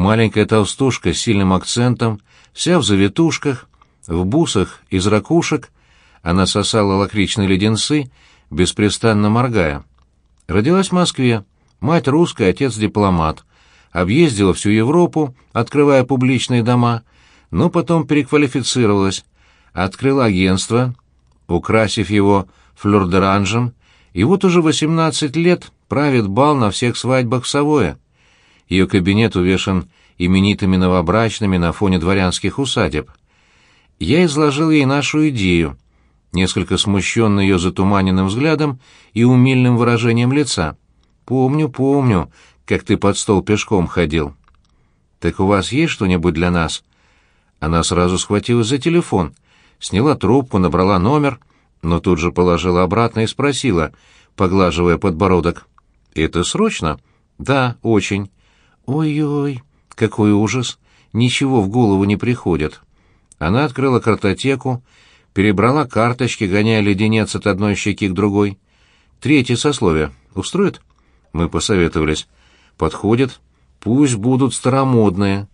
Маленькая толстушка с сильным акцентом, вся в завитушках, в бусах из ракушек, она сосала лакричные леденцы, беспрестанно моргая. Родилась в Москве, мать русская, отец дипломат. Объездила всю Европу, открывая публичные дома, но потом переквалифицировалась, открыла агентство, украсив его флёрдеранжем, и вот уже 18 лет правит бал на всех свадьбах в Савое. Ее кабинет увешан именитыми новобрачными на фоне дворянских усадеб. Я изложил ей нашу идею, несколько смущенный ее затуманенным взглядом и умильным выражением лица. «Помню, помню, как ты под стол пешком ходил». «Так у вас есть что-нибудь для нас?» Она сразу схватилась за телефон, сняла трубку, набрала номер, но тут же положила обратно и спросила, поглаживая подбородок. «Это срочно?» «Да, очень». «Ой-ой, какой ужас! Ничего в голову не приходит». Она открыла картотеку, перебрала карточки, гоняя леденец от одной щеки к другой. Третье сословие. Устроит? Мы посоветовались. Подходит. Пусть будут старомодные.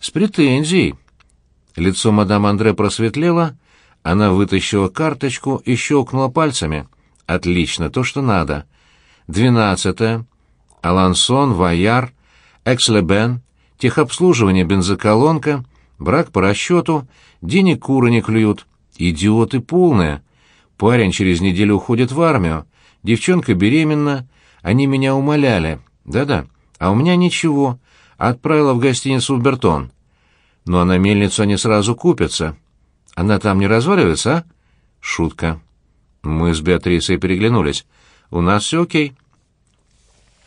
С претензией. Лицо мадам Андре просветлело, она вытащила карточку и щелкнула пальцами. Отлично, то, что надо. Двенадцатое. Алансон, Ваяр, Экслебен, техобслуживание бензоколонка, брак по расчету, денег куры не клюют. Идиоты полные. Парень через неделю уходит в армию, девчонка беременна. Они меня умоляли. Да-да, а у меня ничего. Отправила в гостиницу в Бертон. Ну а на мельницу они сразу купятся. Она там не разваливается, а? Шутка. Мы с Беатрисой переглянулись. У нас все окей.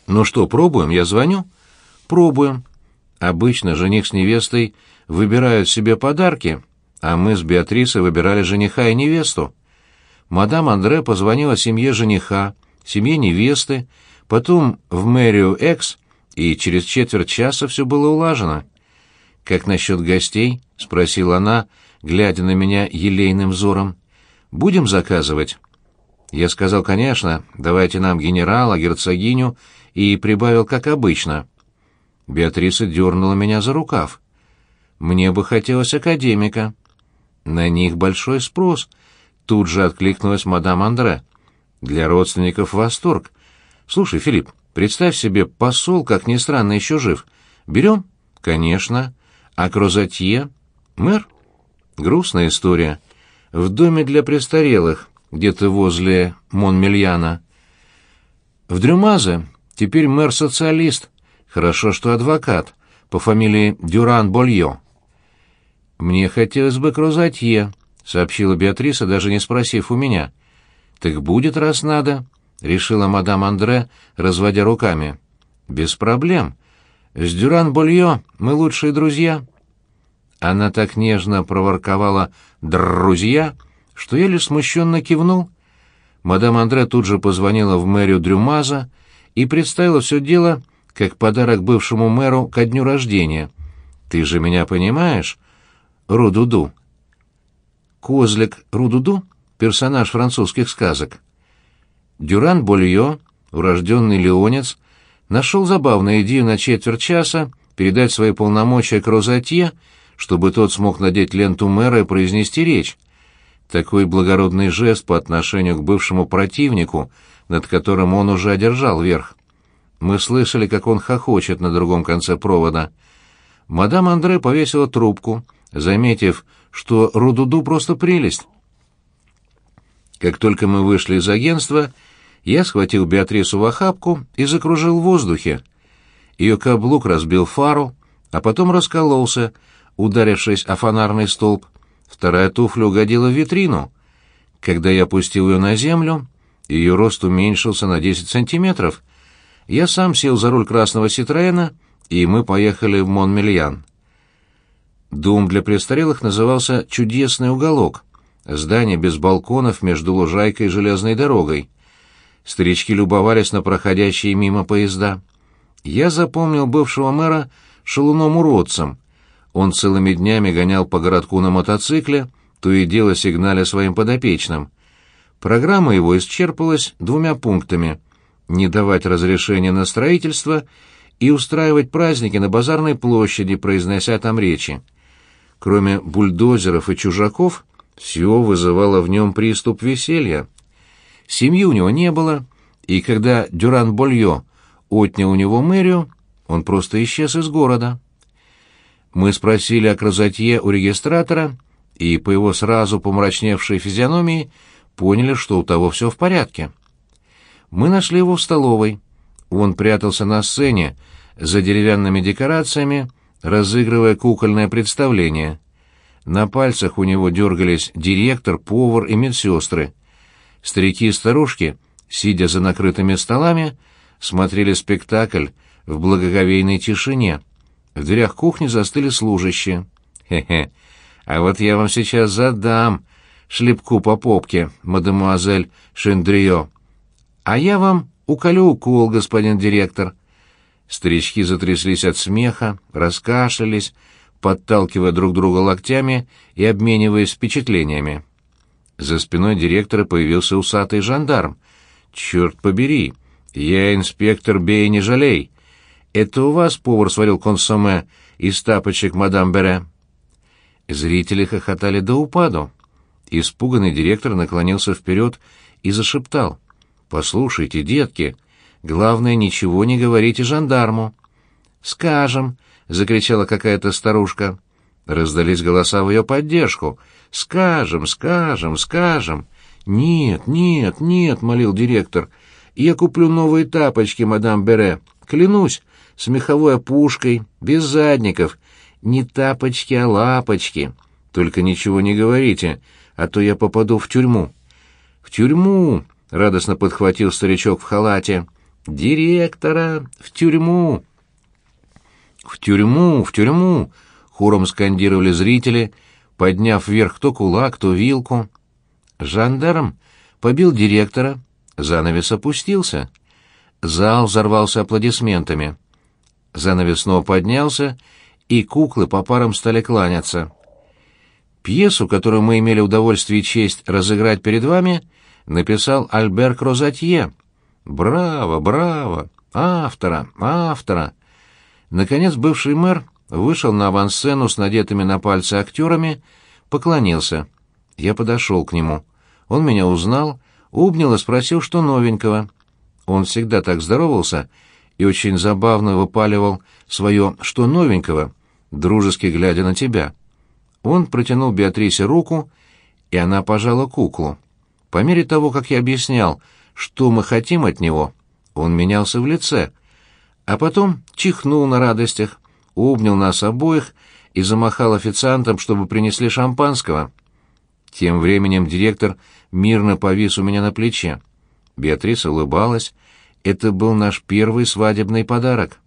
Ну что, пробуем? Я звоню. Пробуем. Обычно жених с невестой выбирают себе подарки, а мы с Беатрисой выбирали жениха и невесту. Мадам Андре позвонила семье жениха, семье невесты, потом в мэрию Экс, и через четверть часа все было улажено. «Как насчет гостей?» — спросила она, глядя на меня елейным взором. «Будем заказывать?» Я сказал, «Конечно, давайте нам генерала, герцогиню», и прибавил, как обычно. Беатриса дернула меня за рукав. «Мне бы хотелось академика». На них большой спрос. Тут же откликнулась мадам Андре. Для родственников восторг. Слушай, Филипп, представь себе, посол, как ни странно, еще жив. Берем? Конечно. А Крозатье? Мэр? Грустная история. В доме для престарелых, где-то возле Монмельяна. В Дрюмазе теперь мэр-социалист. Хорошо, что адвокат, по фамилии Дюран-Больо. «Мне хотелось бы крузатье», — сообщила Беатриса, даже не спросив у меня. «Так будет, раз надо», — решила мадам Андре, разводя руками. «Без проблем. С Дюран-Болье мы лучшие друзья». Она так нежно проворковала «друзья», что я лишь смущенно кивнул. Мадам Андре тут же позвонила в мэрию Дрюмаза и представила все дело как подарок бывшему мэру ко дню рождения. «Ты же меня понимаешь?» Рудуду. Козлик Рудуду — персонаж французских сказок. Дюран Больё, урожденный леонец, нашел забавную идею на четверть часа передать свои полномочия к Розатье, чтобы тот смог надеть ленту мэра и произнести речь. Такой благородный жест по отношению к бывшему противнику, над которым он уже одержал верх. Мы слышали, как он хохочет на другом конце провода. Мадам Андре повесила трубку — заметив, что Рудуду просто прелесть. Как только мы вышли из агентства, я схватил Беатрису в охапку и закружил в воздухе. Ее каблук разбил фару, а потом раскололся, ударившись о фонарный столб. Вторая туфля угодила в витрину. Когда я опустил ее на землю, ее рост уменьшился на 10 сантиметров. Я сам сел за руль красного Ситроена, и мы поехали в Монмельян. Дом для престарелых назывался «Чудесный уголок». Здание без балконов между лужайкой и железной дорогой. Старички любовались на проходящие мимо поезда. Я запомнил бывшего мэра шалуном-уродцем. Он целыми днями гонял по городку на мотоцикле, то и дело сигналя своим подопечным. Программа его исчерпалась двумя пунктами — не давать разрешения на строительство и устраивать праздники на базарной площади, произнося там речи. Кроме бульдозеров и чужаков, все вызывало в нем приступ веселья. Семьи у него не было, и когда Дюран-Болье отнял у него мэрию, он просто исчез из города. Мы спросили о красоте у регистратора, и по его сразу помрачневшей физиономии поняли, что у того все в порядке. Мы нашли его в столовой. Он прятался на сцене, за деревянными декорациями, разыгрывая кукольное представление. На пальцах у него дергались директор, повар и медсестры. Старики и старушки, сидя за накрытыми столами, смотрели спектакль в благоговейной тишине. В дверях кухни застыли служащие. «Хе-хе, а вот я вам сейчас задам шлепку по попке, мадемуазель Шендрио. А я вам уколю укол, господин директор». Старички затряслись от смеха, раскашлялись, подталкивая друг друга локтями и обмениваясь впечатлениями. За спиной директора появился усатый жандарм. «Черт побери! Я инспектор Бей не жалей! Это у вас повар сварил консоме из тапочек мадам Бере?» Зрители хохотали до упаду. Испуганный директор наклонился вперед и зашептал. «Послушайте, детки, главное, ничего не говорите жандарму». «Скажем», — закричала какая-то старушка. Раздались голоса в ее поддержку. «Скажем, скажем, скажем». «Нет, нет, нет», — молил директор. «Я куплю новые тапочки, мадам Бере. Клянусь, с меховой опушкой, без задников. Не тапочки, а лапочки. Только ничего не говорите, а то я попаду в тюрьму». «В тюрьму!» — радостно подхватил старичок в халате. «Директора! В тюрьму!» «В тюрьму! В тюрьму!» — хором скандировали зрители, подняв вверх то кулак, то вилку. Жандарм побил директора, занавес опустился. Зал взорвался аплодисментами. Занавес снова поднялся, и куклы по парам стали кланяться. Пьесу, которую мы имели удовольствие и честь разыграть перед вами, написал Альбер Крозатье. Браво, браво! Автора, автора! Наконец бывший мэр вышел на авансцену с надетыми на пальцы актерами, поклонился. Я подошел к нему. Он меня узнал, обнял и спросил, что новенького. Он всегда так здоровался и очень забавно выпаливал свое «что новенького», дружески глядя на тебя. Он протянул Беатрисе руку, и она пожала куклу. По мере того, как я объяснял, что мы хотим от него, он менялся в лице, а потом чихнул на радостях, обнял нас обоих и замахал официантам, чтобы принесли шампанского. Тем временем директор мирно повис у меня на плече. Беатриса улыбалась. Это был наш первый свадебный подарок.